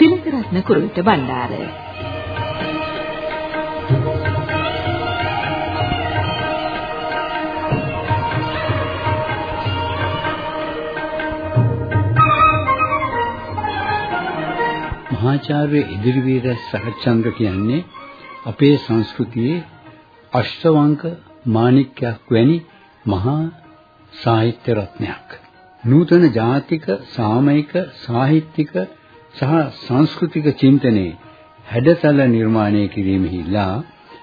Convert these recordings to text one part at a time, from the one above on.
තිලකරත්න කුරුවිට බණ්ඩාර මහාචාර්ය ඉදිරිවීර සහචන්ද්‍ර කියන්නේ අපේ සංස්කෘතියේ අෂ්ටවංක මාණික්‍යයක් වැනි මහා සාහිත්‍ය රත්නයක්. නූතන ජාතික සාමයික සාහිත්‍යික සහ සංස්කෘතික චින්තනයේ හැඩතල නිර්මාණය කිරීමෙහිලා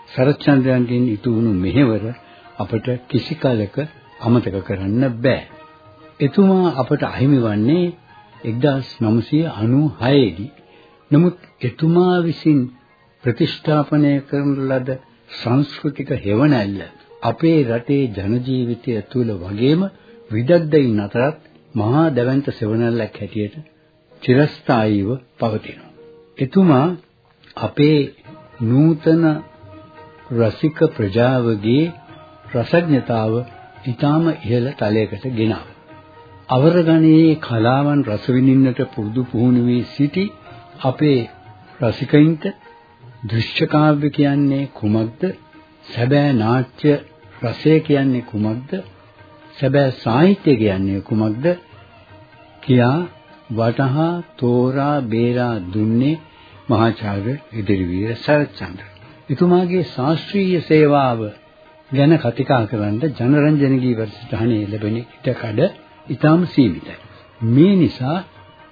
සරච්චන්ද්‍රයන්ගෙන් ඉතු වුණු මෙහෙවර අපට කිසි කලක අමතක කරන්න බෑ. එතුමා අපට අහිමි වන්නේ 1996 දී නමුත් එතුමා විසින් ප්‍රතිෂ්ඨාපනය කරන ලද සංස්කෘතික හෙවණැල්ල අපේ රටේ ජන ජීවිතය තුළ වගේම විදග්ධයින් අතරත් මහා දැවැන්ත සෙවණැල්ලක් හැටියට චිරස්ථායීව පවතිනවා. එතුමා අපේ නූතන රසික ප්‍රජාවගේ රසඥතාව ඊටාම ඉහළ තලයකට ගෙනාවා. අවරගණයේ කලාවන් රස විඳින්නට පුරුදු පුහුණු වී සිටි අපේ රසිකයින්ට දෘශ්‍ය කාව්‍ය කියන්නේ කුමක්ද? සැබෑ නාට්‍ය රසය කියන්නේ කුමක්ද? සැබෑ සාහිත්‍ය කියන්නේ කුමක්ද? කියා වටහා තෝරා බේරා දුන්නේ මහාචාර්ය ඉදිරිවීර සරච්චන්ද්‍ර. එතුමාගේ ශාස්ත්‍රීය සේවාව ගැන කතිකා කරන්න ජනරන්ජනගී වැඩසටහනේ ලැබෙන ඉඩකඩ ඉතාම සීමිතයි. මේ නිසා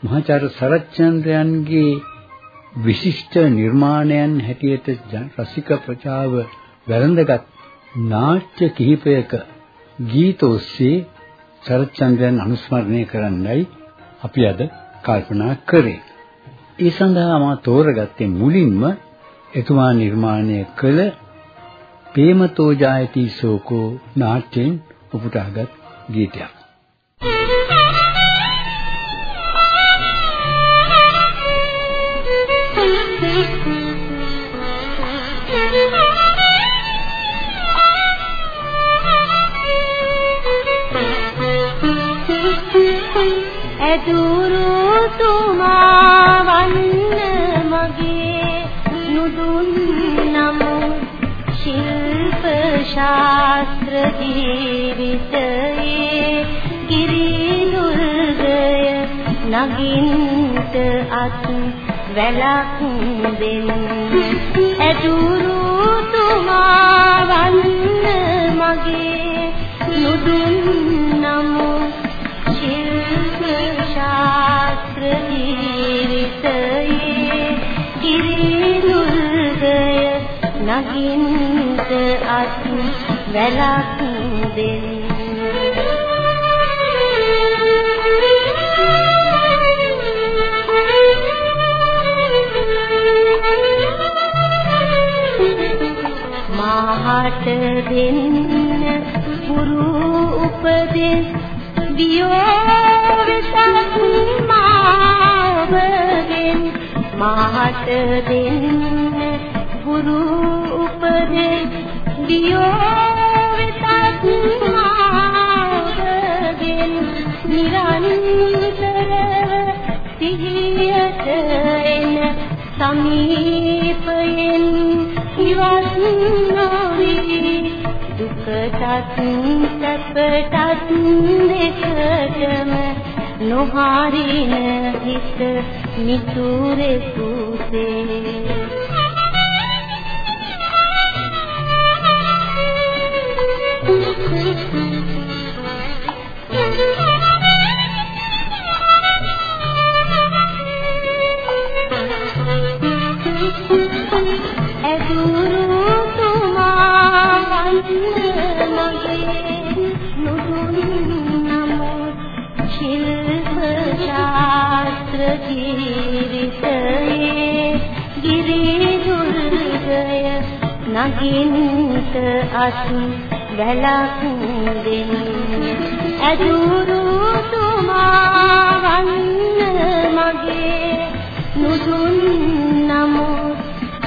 මහාචාර්ය සරච්චන්ද්‍රයන්ගේ විශිෂ්ට නිර්මාණයන් හැටියට රසික ප්‍රචාව වැළඳගත් නාට්‍ය කිහිපයක ගීත ඔස්සේ සරච්චන්ද්‍රයන් අනුස්මරණය කරන්නයි අපි අද කල්පනා කරේ. ඒ සඳහා මා තෝරගත්තේ මුලින්ම එතුමා නිර්මාණය කළ ප්‍රේමතෝ ජායති සෝකෝ නාට්‍යයෙන් උපුටාගත් ගීතයක්. ඇදුරු තුමා වන්න මගේ නුදුන් නම ශිල්ප ශාස්ත්‍ර ජීවිතයේ ගිරිදුර්ගය නගින්ට අත් වැලක් දෙන්න ඇදුරු තුමා වන්න මගේ නුදුන් නම නගින්ට අත් වැලක් දෙන්න. මාහට දෙන්න පුරු උපදෙස් දියෝ වෙතත් මාවගෙන්. මාහට දෙන්න සැපටත් දෙකටම නොහරින හිත මිතුරෙකුසේ. නගින්ත අසු වැලක් දෙන්න ඇදුරු තුමා වන්න මගේ නුදුන් නමෝ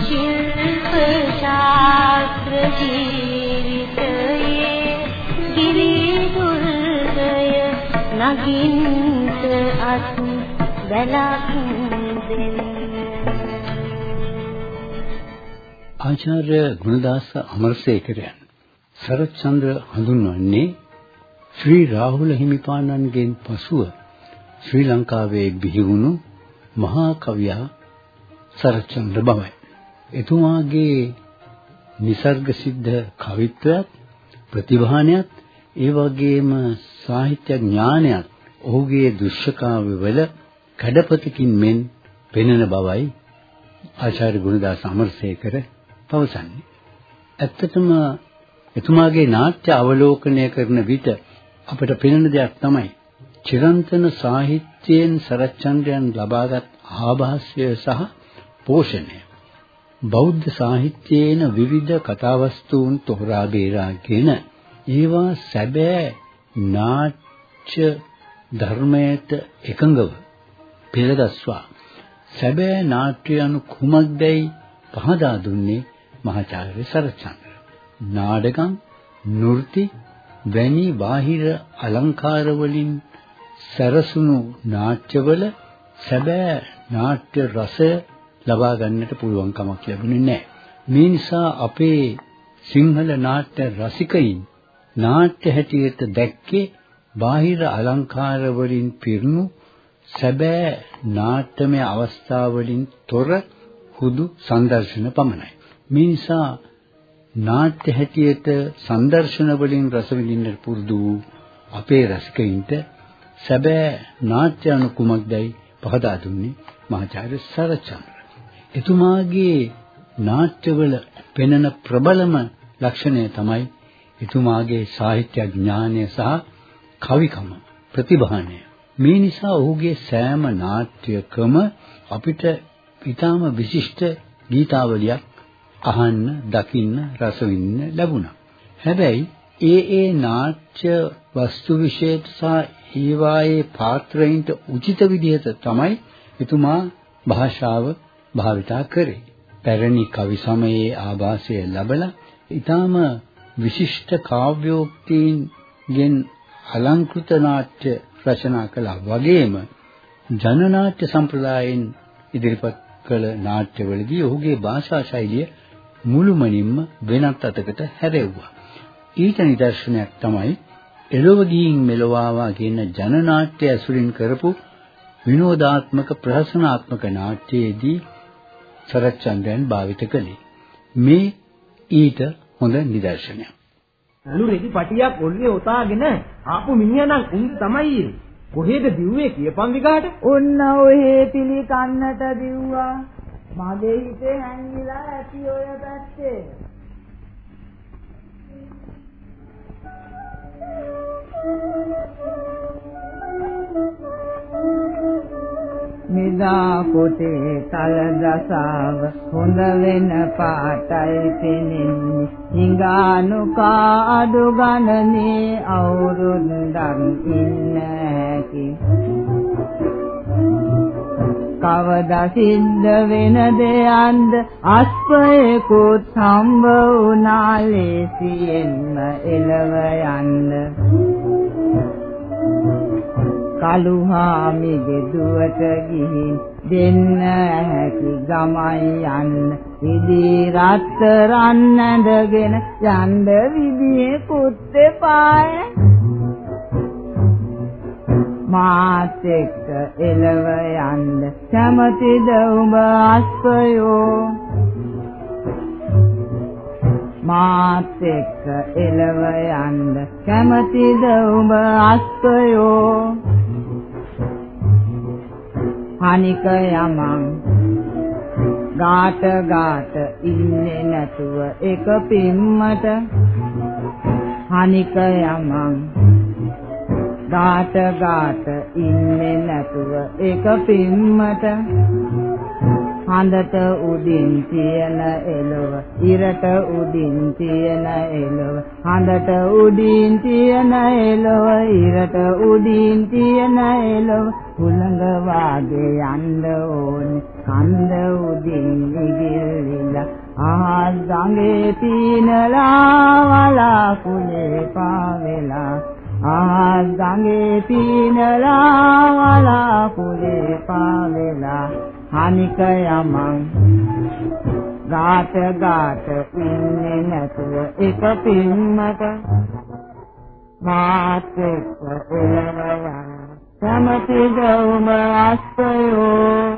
ශිල්ප ශාස්ත්‍ර ජීවිතයේ ගිරි දුර්ගය නගින්ත අසු වැලක් ආචාර්ය ගුණදාස අමරසේකරයන් සරච්චන්ද්‍ර හඳුන්වන්නේ ශ්‍රී රාහුල හිමිපාණන්ගෙන් පසුව ශ්‍රී ලංකාවේ බිහි වුණු මහා කවියා සරච්චන්ද්‍ර බවයි. එතුමාගේ નિસર્ગ සිද්ධ කවිත්වයක් ප්‍රතිභානයක් ඒ වගේම සාහිත්‍ය ඥානයක් ඔහුගේ දුෂ්කාවවල කඩපතකින් මෙන් පෙනෙන බවයි ආචාර්ය ගුණදාස අමරසේකර පවසන්නේ. ඇත්තටම එතුමාගේ නාට්‍ය අවලෝකනය කරන විට අපට පෙනෙන දෙයක් තමයි චිරන්තන සාහිත්‍යයෙන් සරච්චන්ද්‍රයන් ලබාගත් ආభాසය සහ පෝෂණය. බෞද්ධ සාහිත්‍යයේන විවිධ කතාවස්තුන් තෝරා බේරාගෙන ඒවා සැබෑ නාට්‍ය ධර්මයට එකඟව පෙළගස්වා සැබෑ නාට්‍ය anu කුමක්දයි පහදා දුන්නේ මහාචාර්ය සරච්චන්ද්‍ර. නාඩගම්, නෘත්‍ය වැනි බාහිර අලංකාර වලින් සැරසුණු නාට්‍යවල සැබෑ නාට්‍ය රසය ලබා ගන්නට පුළුවන් කමක් ලැබුණේ නැහැ. මේ නිසා අපේ සිංහල නාට්‍ය රසිකයින් නාට්‍ය හැටියට දැක්කේ බාහිර අලංකාර වලින් පිරුණු සැබෑ නාට්‍යමය අවස්ථාවලින් තොර හුදු සංදර්ශන පමණයි. මේ නිසා නාට්‍ය හැටියට සංදර්ශන වලින් රස විඳින්නට පුරුදු වූ අපේ රසිකයින්ට සැබෑ නාට්‍ය අනුකුමක්දයි පහදා දුන්නේ මහාචාර්ය සරච්චන්ද්‍ර. එතුමාගේ නාට්‍යවල පෙනෙන ප්‍රබලම ලක්ෂණය තමයි එතුමාගේ සාහිත්‍ය ඥානය සහ කවිකම ප්‍රතිභානය. මේ නිසා ඔහුගේ සෑම නාට්‍යකම අපිට ඊටාම විශිෂ්ට ගීතාවලියක් අහන්න, දකින්න, රස විඳින්න ලැබුණා. හැබැයි ඒ ඒ නාට්‍ය වස්තු විශේෂ සහ ඒවායේ පාත්‍රයින්ට උචිත විදිහට තමයි එතුමා භාෂාව භාවිතා කරේ. පැරණි කවි සමයේ ආభాසය ලැබලා ඊටාම විශිෂ්ට කාව්‍යෝක්තීන්ගෙන් අලංකృత නාට්‍ය රචනා කළා වගේම ජනනාට්‍ය සම්ප්‍රදායෙන් ඉදිරිපත් කළ නාට්‍යවලදී ඔහුගේ භාෂා ශෛලිය මුළුමනින්ම වෙනත් අතකට හැරෙව්වා. ඊට නිදර්ශනයක් තමයි එළොව ගිහින් මෙලොවාවා කියන ජනනාට්‍ය ඇසුරින් කරපු විනෝදාත්මක ප්‍රහසනාත්මක නාට්‍යයේදී සරච්චන්ද්‍රයන් භාවිත කළේ. මේ ඊට හොඳ නිදර්ශනයක්. අලු රෙදි පටියක් ඔල්ලේ ඔතාගෙන ආපු මිනිහා නම් උන් තමයි කොහෙද දිව්වේ කියපන් විකාට ඔන්න ඔහේ පිලි කන්නට දිව්වා මගේ හිතේ හැංගිලා ඇති ඔය පැත්තේ. නිදා කොටේ තල දසාව හොඳ වෙන පාටයි පෙනෙන්නේ. හිඟානුකා අඩු ගණනේ අවුරුද්දක් ඉන්න හැකි කවදා සිද්ධ වෙන දෙයන්ද අස්පයකුත් හම්බ වුණා ලේසියෙන්ම එළව යන්න. කලුහාමිගේ දුවට ගිහින් දෙන්න හැකි ගමයි යන්න. විදී රත්තරන් නැඳගෙන යන්න විදියේ කුත්තේ පාය. මාත් එක්ක එළව යන්න කැමතිද උඹ අස්පයෝ මාත් එක්ක එළව යන්න කැමතිද උඹ අස්පයෝ හනික යමං ගාට ගාට ඉන්නේ නැතුව එක පිම්මට හනික යමං ගාට ගාට ඉන්නේ නැතුව එක පිම්මට. හඳට උඩින් තියෙන එළව ඉරට උඩින් තියෙන එළව හඳට උඩින් තියෙන එළව ඉරට උඩින් තියෙන එළව. හුළඟ වාගේ යන්න ඕනේ කන්ද උඩින් ඉගිල්ලිලා. ආ ගඟේ පීනලා වලා කුලේ පාවෙලා. ආ ගඟේ පීනලා වලා කුලේ පාවෙලා හනික යමන්. ගාත ගාත ඉන්නේ නැතුව එක පින්මක. මාත් එක්ක එළවයා සමති ගෞම අස්තයෝ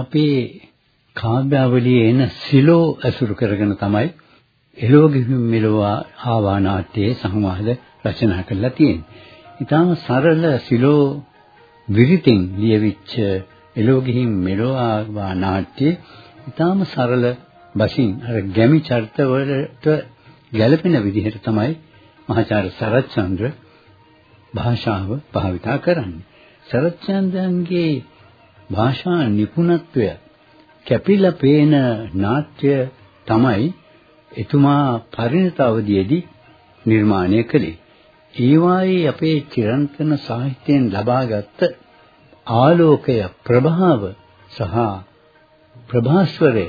අපේ කාව්‍යාවලියේ එන සිලෝ ඇසුරු කරගෙන තමයි එළෝගිහිම් මෙලොවා ආවා නාට්‍යයේ සංවාද රචනා කරලා තියෙන්නේ. ඊටාම සරල සිලෝ විරිතින් ලියවිච්ච එළෝගිහිම් මෙලොවා ආවා නාට්‍යයේ ඊටාම සරල බසින් අර ගැමි චරිත වලට ගැළපෙන විදිහට තමයි මහාචාර්ය සරච්චන්ද්‍ර භාෂාව භාවිතා කරන්නේ. සරච්චන්ද්‍රන්ගේ භාෂා නිපුණත්වය කැපිලා පේන නාට්‍ය තමයි එතුමා පරිණත අවධියේදී නිර්මාණය කළේ. ඒවායේ අපේ චිරන්තන සාහිත්‍යයෙන් ලබාගත් ආලෝකය ප්‍රභාව සහ ප්‍රභාස්වරය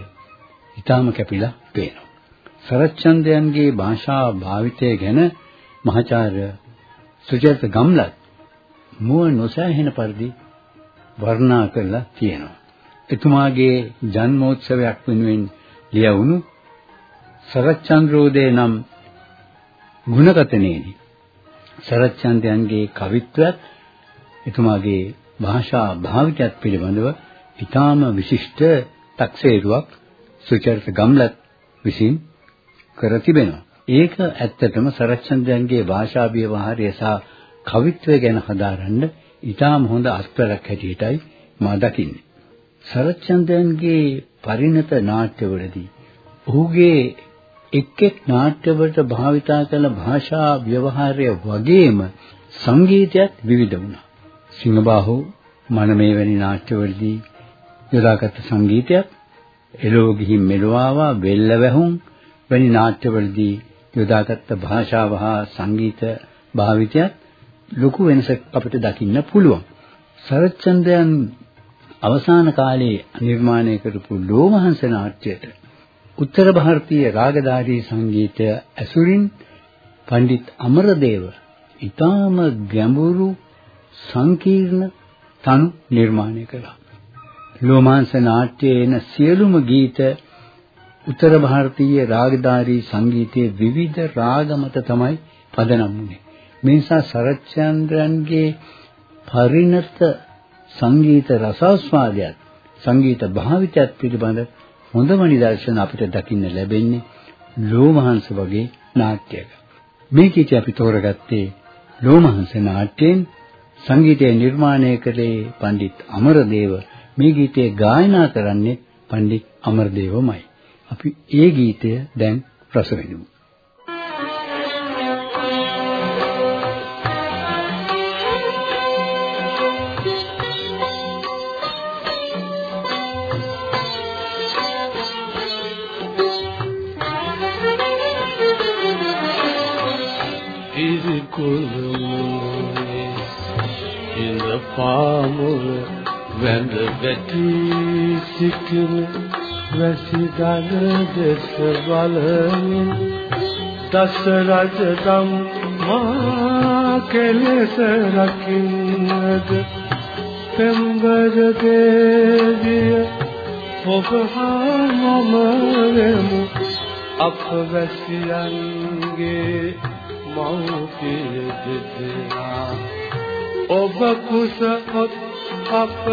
ඊටාම කැපිලා පේනවා. සරච්චන්දයන්ගේ භාෂා භාවිතය ගැන මහාචාර්ය සුජාත ගම්ලත් මුව නොසෑහෙන පරිදි වර්ණනා කරලා තියෙනවා. එතුමාගේ ජන්මෝත්සවයක් වෙනුවෙන් ලියවුණු සරච්චන්ද්‍රෝදේ නම් ගුණකතනේදී සරච්චන්දයන්ගේ කවිත්වයක් එතුමාගේ භාෂා භාවිතයත් පිළිබඳව ඊටාම විශිෂ්ට තක්සේරුවක් සුචරිත ගම්ලත් විසින් කර තිබෙනවා. ඒක ඇත්තටම සරච්චන්දයන්ගේ භාෂා ව්‍යවහාරය සහ කවිත්වය ගැන හදාරන්න ඊටාම හොඳ අස්පරක් හැටියටයි මා දකින්නේ. සරච්චන්දයන්ගේ පරිණත නාට්‍යවලදී ඔහුගේ එක් එක් නාට්‍යවලට භාවිතා කළ භාෂා ව්‍යවහාරය වගේම සංගීතයත් විවිධ වුණා. සිංහබාහු මනමේ වැනි නාට්‍යවලදී යොදාගත් සංගීතයක් එළෝ ගිහින් මෙලවාවා වෙල්ල වැහුම් වැනි නාට්‍යවලදී යොදාගත් භාෂාව හා සංගීත භාවිතයත් ලොකු වෙනසක් අපිට දකින්න පුළුවන්. සරච්චන්දයන් අවසාන කාලයේ නිර්මාණය කරපු ලෝමහංස නාට්‍යයට උත්තර ಭಾರತೀಯ රාගධාරී සංගීතය ඇසුරින් පණ්ඩිත් අමරදේව ඊටාම ගැඹුරු සංකීර්ණ තනු නිර්මාණය කළා. ලෝමාංශ නාට්‍යයේ එන සියලුම ගීත උත්තර ಭಾರತೀಯ රාගධාරී සංගීතයේ විවිධ රාග මත තමයි පදනම් වුනේ. මේ නිසා සරච්චන්ද්‍රන්ගේ පරිණත සංගීත රසාස්වාදයත් සංගීත භාවිතයත් පිළිබඳ හොඳම නිදර්ශන අපිට දකින්න ලැබෙන්නේ ලෝමහංශ වගේ නාට්‍යයක. මේ කීටි අපි තෝරගත්තේ ලෝමහංශ නාට්‍යයෙන් සංගීතය නිර්මාණය කළේ පණ්ඩිත් අමරදේව මේ ගීතය ගායනා කරන්නේ පණ්ඩිත් අමරදේවමයි. අපි ඒ ගීතය දැන් රස විඳිමු. පාමුල වැඳ වැටි සිටින වැසි දන දෙස බලමින් දස රජදම් මා කෙලෙස රකින්නද පෙම්බර දේවිය ඔබ හා මම වෙමු අප වැසියන්ගේ මෞපිය දෙදෙනා ඔබ කුසොත් අප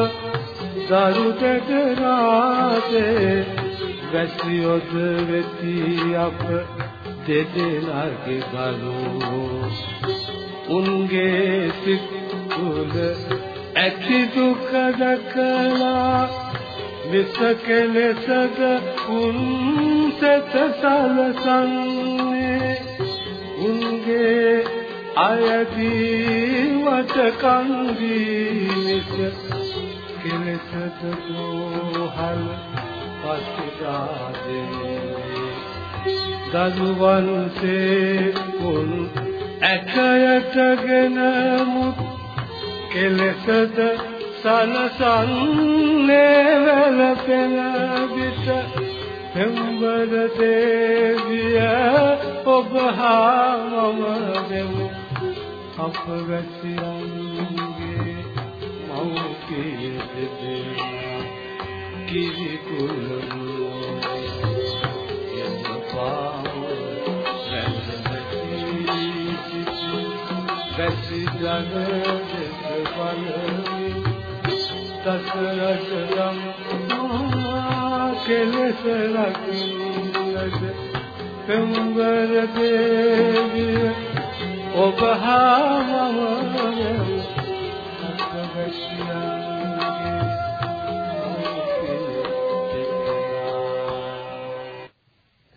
දරු දෙදරාසේ වැසියොද වෙති අප දෙදෙනාගේ ගලෝ උන්ගේ සිත් තුල ඇති දුක දකලා විස කෙලෙසද උන් සත සලසන්නේ අයදී වටකම් දීවිස කෙලෙසද දෝහල් පස්සිදාදේ දරුවන්සේ මුන් ඇකයටගෙන මුත් කෙලෙසද සනසන්නේ වැළපෙන විට පෙම්බර දේවිය ඔබ හා මම දෙමු. අප වැසියන්ගේ මෞපිය දෙදෙනා කිරි කුලමුලෝ යම පාව වැසි ජන දෙස බලමි දසරජලම් කෙලෙස රකින්නද පෙම්බර දේවිය ඔබ හා මම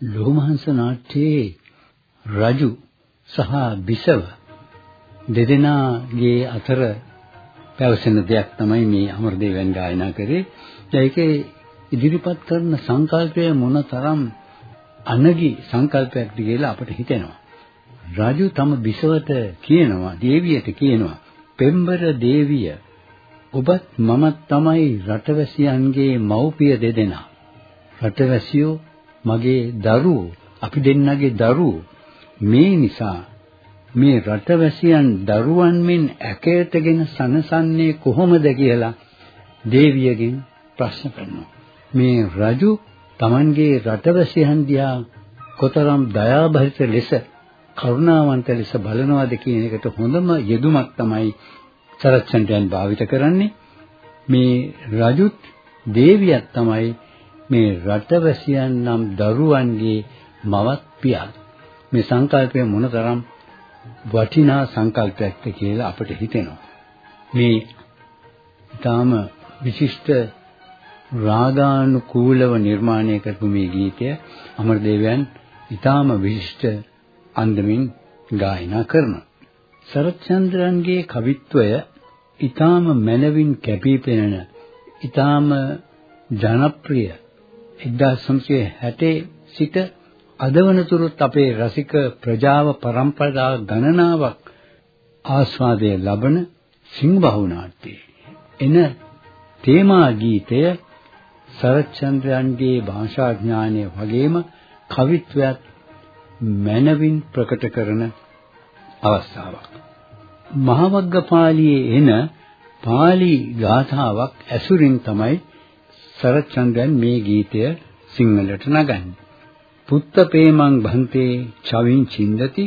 ලෝමහංස නාට්‍යයේ රජු සහ බිසව දෙදෙනාගේ අතර පැවසෙන දෙයක් තමයි මේ අමරදේවයන් ගායනා කරේ. ඒකේ ඉදිරිපත් කරන සංකල්පය මොනතරම් අනගි සංකල්පයක්ද කියලා අපිට හිතෙනවා. රජු තම බිසවට කියනවා, දේවියට කියනවා, පෙම්බර දේවිය ඔබත් මමත් තමයි රටවැසියන්ගේ මව්පිය දෙදෙනා. රටවැසියෝ මගේ දරුවෝ, අපි දෙන්නගේ දරුවෝ. මේ නිසා මේ රටවැසියන් දරුවන් මෙන් ඇකයටගෙන සනසන්නේ කොහොමද කියලා දේවියගෙන් ප්‍රශ්න කරනවා. මේ රජු Tamanගේ රටවැසියන් දිහා කොතරම් දයාබරිත ලෙස කරුණාවන්ත ලෙස බලනවාද කියන එකට හොඳම යෙදුමක් තමයි සරච්චන්ටයන් භාවිත කරන්නේ. මේ රජුත් දේවියක් තමයි මේ රටවැසියන් නම් දරුවන්ගේ මවත් පියාත්. මේ සංකල්පය මොනතරම් වටිනා සංකල්පයක්ද කියලා අපිට හිතෙනවා. මේ ඊටාම විශිෂ්ට රාගානුකූලව නිර්මාණය කරපු මේ ගීතය අමරදේවයන් ඊටාම විශිෂ්ට අන්දමින් ගායනා කරනවා. සරච්චන්ද්‍රන්ගේ කවිත්වය ඊටාම මනවින් කැපී පෙනෙන ඊටාම ජනප්‍රිය 1960 සිට අද වනතුරුත් අපේ රසික ප්‍රජාව પરම්පරා ගණනාවක් ආස්වාදය ලබන සිංහබහු නාට්‍යයේ එන තේමා ගීතය සරච්චන්ද්‍රයන්ගේ භාෂා ඥානය වගේම කවිත්වයක් මනවින් ප්‍රකට කරන අවස්ථාවක්. මහවග්ගපාළියේ එන පාලි ගාථාවක් ඇසුරින් තමයි සරච්චන්ද්‍රයන් මේ ගීතය සිංහලට නගන්නේ. පුත්ත පේමං භන්තේ චවින් චින්දති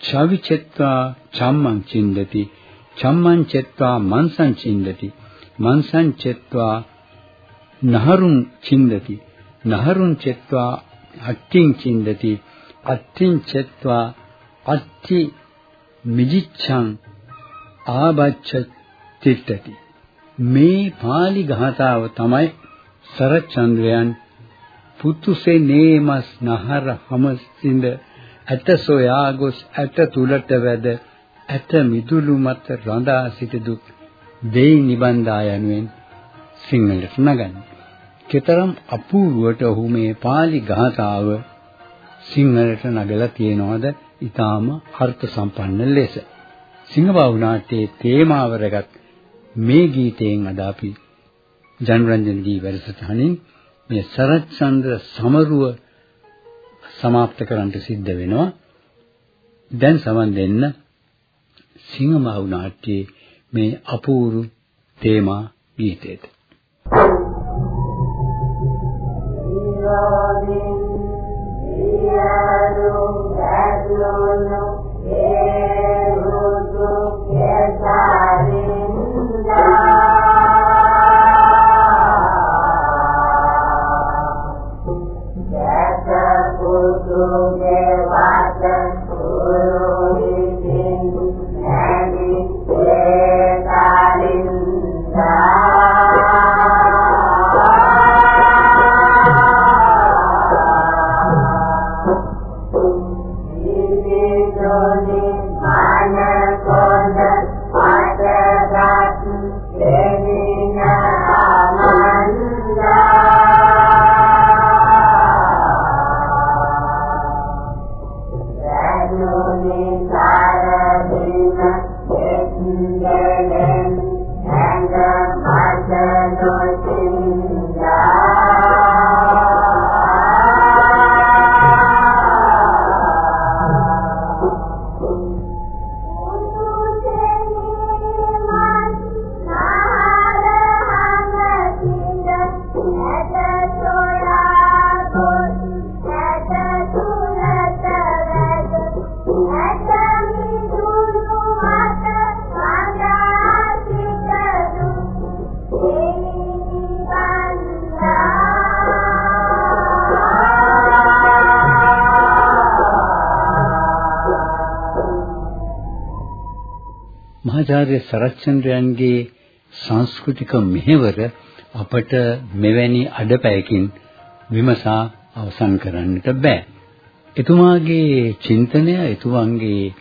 චවිචෙත්වා චම්මං චින්දති චම්මං චෙත්වා මන්සං චින්දති මන්සං චෙත්වා නහරුං චින්දති නහරුං චෙත්වා අට්ඨින් චින්දති අට්ඨින් චෙත්වා අට්ඨි මිජිච්ඡං ආබච්ඡ තිට්ඨති මේ pāli ගාථාව තමයි සරච්චන්ද්‍රයන් පුතුසේ නේමස් නහර හමසින්ද ඇත සොයා ගොස් ඇත තුලට වැද ඇත මිදුළු මත රඳා සිට දුක් දෙයි නිබන්දා යනුවෙන් සිංහලට නගන්නේ. කතරම් අපූර්වට ඔහු මේ pāli ගාථාව සිංහලට නගලා තියනවාද ඊටාම අර්ථ සම්පන්න ලෙස. සිංහබාහු නාට්‍යයේ තේමාව රැගත් මේ ගීතයෙන් අද අපි ජනරන්ජන දී වැඩසටහනින් මේ සරච්චන්ද්‍ර සමරුව સમાપ્ત කරන්නට සිද්ධ වෙනවා. දැන් සමන් දෙන්න සිංහබාහු නාට්‍යයේ මේ අපූර්ව තේමා ගීතයට. Thank you. Yeah. මහාචාර්ය සරච්චන්ද්‍රයන්ගේ සංස්කෘතික මෙහෙවර අපට මෙවැනි අඩපැයකින් විමසා අවසන් කරන්නට බෑ. එතුමාගේ චින්තනය, එතුමාගේ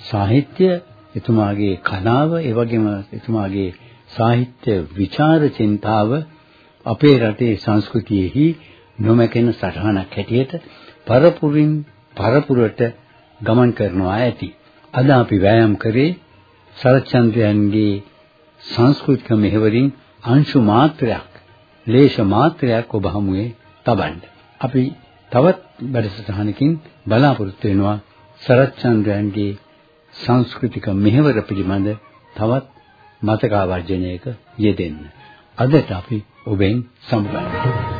සාහිත්‍ය, එතුමාගේ කලාව, ඒ වගේම එතුමාගේ සාහිත්‍ය විචාර චින්තාව අපේ රටේ සංස්කෘතියෙහි නොමැකෙන සටහනක් හැටියට පරපුරින් පරපුරට ගමන් කරනවා ඇති. අද අපි වෑයම් කරේ සරච්චන්ද්‍රයන්ගේ සංස්කෘතික මෙහෙවරින් අංශු මාත්‍රයක්, ලේෂ මාත්‍රයක් ඔබ හමුවේ තබන්න. අපි තවත් වැඩසටහනකින් බලාපොරොත්තු වෙනවා සරච්චන්ද්‍රයන්ගේ සංස්කෘතික මෙහෙවර පිළිබඳ තවත් මතකාවර්ජනයක යෙදෙන්න. අදට අපි ඔබෙන් සමුගන්නවා.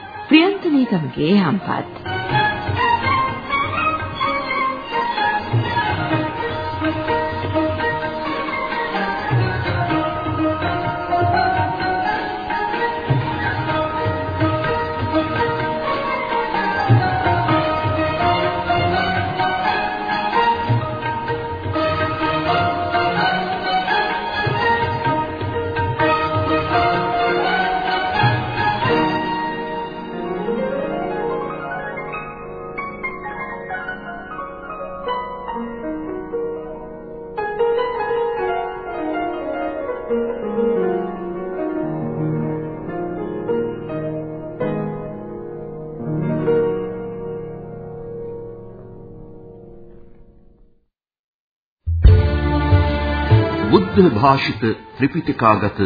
ප්‍රියන්ත නීගමගේ හම්පත් බුද්ධ භාෂිත ත්‍රිපිටකාගත